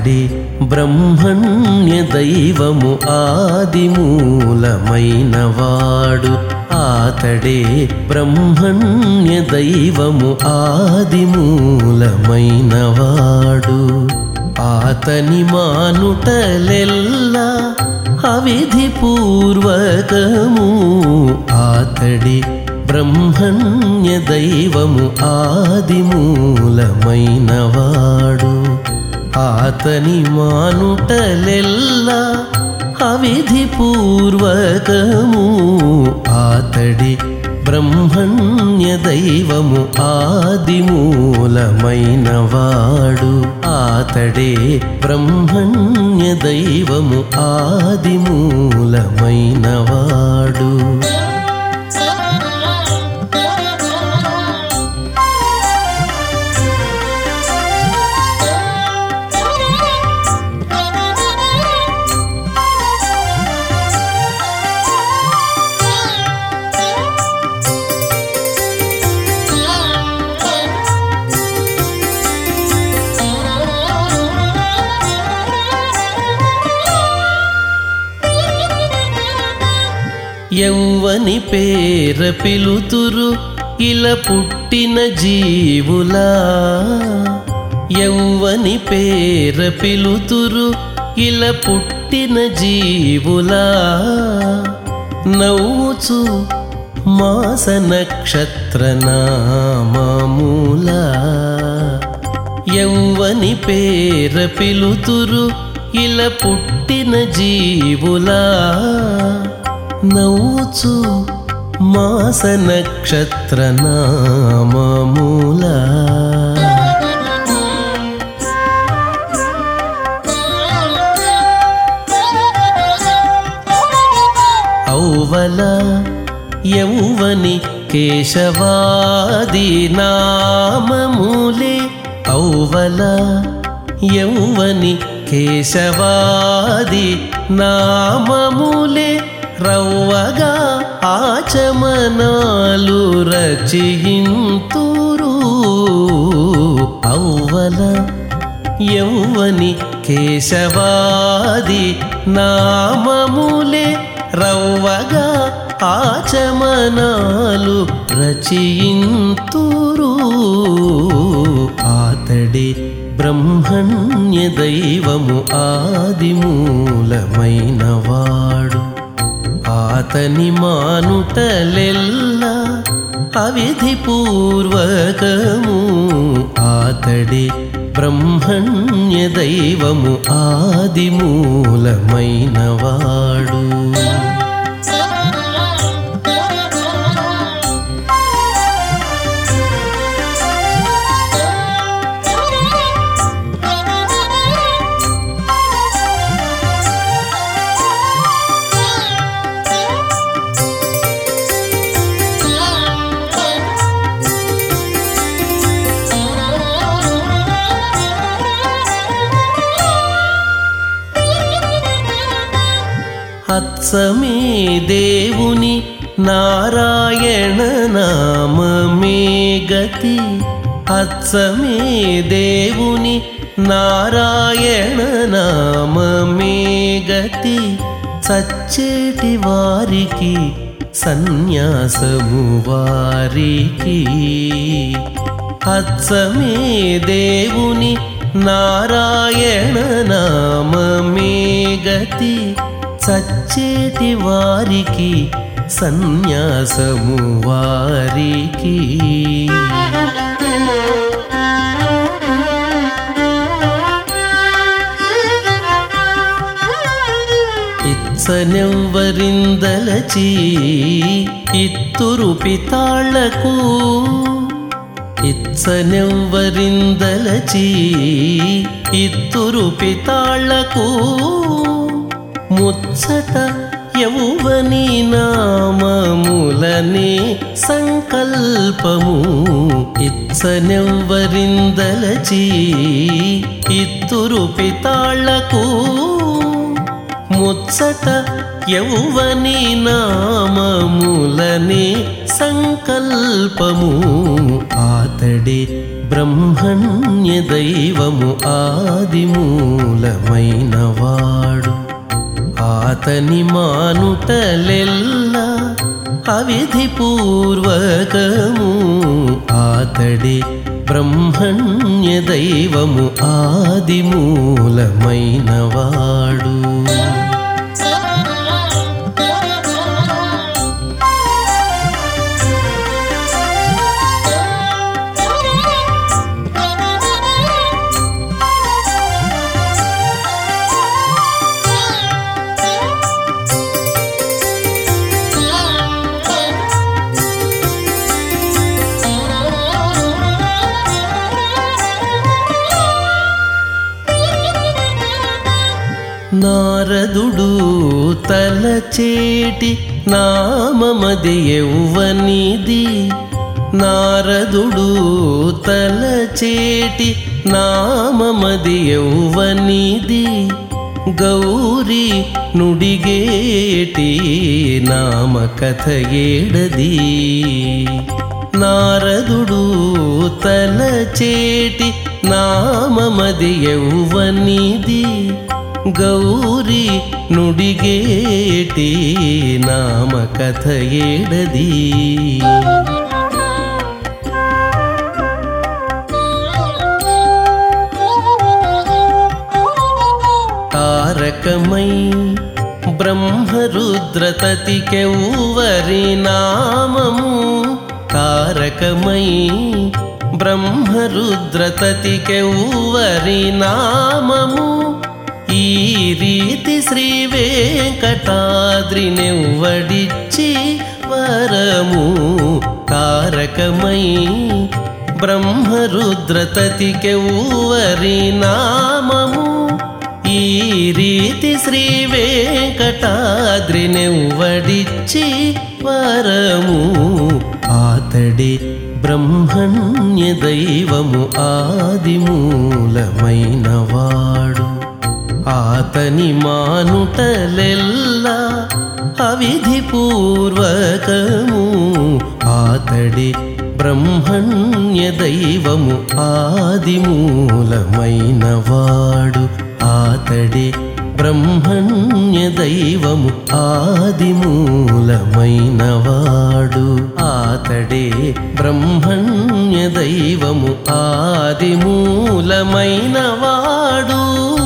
ఆతడి బ్రహ్మణ్య దైవము ఆదిమూలమైన వాడు. ఆతడే బ్రహ్మణ్య దైవము ఆదిమూలమైన వాడు. ఆతని మానుటలెల్లా అవిధి పూర్వకము. ఆతడి బ్రహ్మణ్య దైవము ఆదిమూలమైనవాడు ఆతని మానుటలెల్లా అవిధి పూర్వకము ఆతడి బ్రహ్మణ్య దైవము ఆదిమూలమైన వాడు. ఆతడే బ్రహ్మణ్య దైవము ఆదిమూలమైన వాడు. ఎవ్వని పేర పిలుతురు ఇలా పుట్టిన జీవులా. ఎవ్వని పేర పిలుతురు ఇలా పుట్టిన జీవులా. నవ్వుచు మాస నక్షత్ర నామూలా ఎవ్వని పేర పిలుతురు ఇలా పుట్టిన జీవులా. నవ్వుచు మాస నక్షత్ర నామూలా ఔవల యౌవని కేశవాది నామములే. ఔవల యౌవని కేశవాది నామములే. రవ్వగా ఆచమనాలు రచయింతురు అవ్వల యౌవని కేశవాది నామములే రవ్వగా ఆచమనాలు రచయింతురు ఆతడి బ్రహ్మణ్య దైవము ఆదిమూలమైనవాడు ఆతని మానుటలెల్లా అవిధి పూర్వకము ఆతడి బ్రహ్మణ్య దైవము ఆదిమూలమైనవాడు అత్సమే దేవుని నారాయణ నామమే గతి అత్సమే దేవుని నారాయణ నామమే గతి సచ్చేటి వారికి సన్యాసము వారికి అత్సమే దేవుని నారాయణ నామమే గతి సచ్చేటి వారికి సన్యాసము వారికి. ఇచ్చనెవ్వరిందలచి ఇత్తురు పితాళ్ళకు ఇచ్చనెవ్వరిందలచి ఇత్తురు పితాళ్ళకు. ముచ్చట యౌవని నామములనే సంకల్పము ఇచ్చనెవ్వరిందలచి ఇత్తురు పితాళ్ళకు ముచ్చట యౌవని నామములనే సంకల్పము ఆతడే బ్రహ్మణ్య దైవము ఆదిమూలమైనవా? అతని మానుటలెల్లా అవిధి పూర్వకము ఆతడే బ్రహ్మణ్య దైవము ఆదిమూలమైనవాడు నారదుడు తలచేటి నామమది ఎవ్వనిది నారదుడు తలచేటి నామమది ఎవ్వనిది గౌరీ నుడిగేటి నామ కథ ఏడది. నారదుడు తలచేటి నామమది ఎవ్వనిది గౌరీ నుడిగేటి నామ కథ ఏడది తారకమై బ్రహ్మరుద్రతతికెవ్వరి నామము తారకమై బ్రహ్మరుద్రతతికెవ్వరి నామము ఈ రీతి శ్రీ వెంకటాద్రినెవ్వడిచ్చి వరము తారకమై బ్రహ్మరుద్రతతికెవ్వరి నామము. ఈ రీతి శ్రీ వెంకటాద్రినెవ్వడిచ్చి వరము ఆతడి బ్రహ్మణ్య దైవము ఆదిమూలమైనవాడు ఆతని మానుటలెల్లా అవిధి పూర్వకము ఆతడి బ్రహ్మణ్య దైవము ఆదిమూలమైన వాడు. ఆతడి బ్రహ్మణ్య దైవము ఆదిమూలమైన వాడు. ఆతడే బ్రహ్మణ్య దైవము ఆదిమూలమైన వాడు.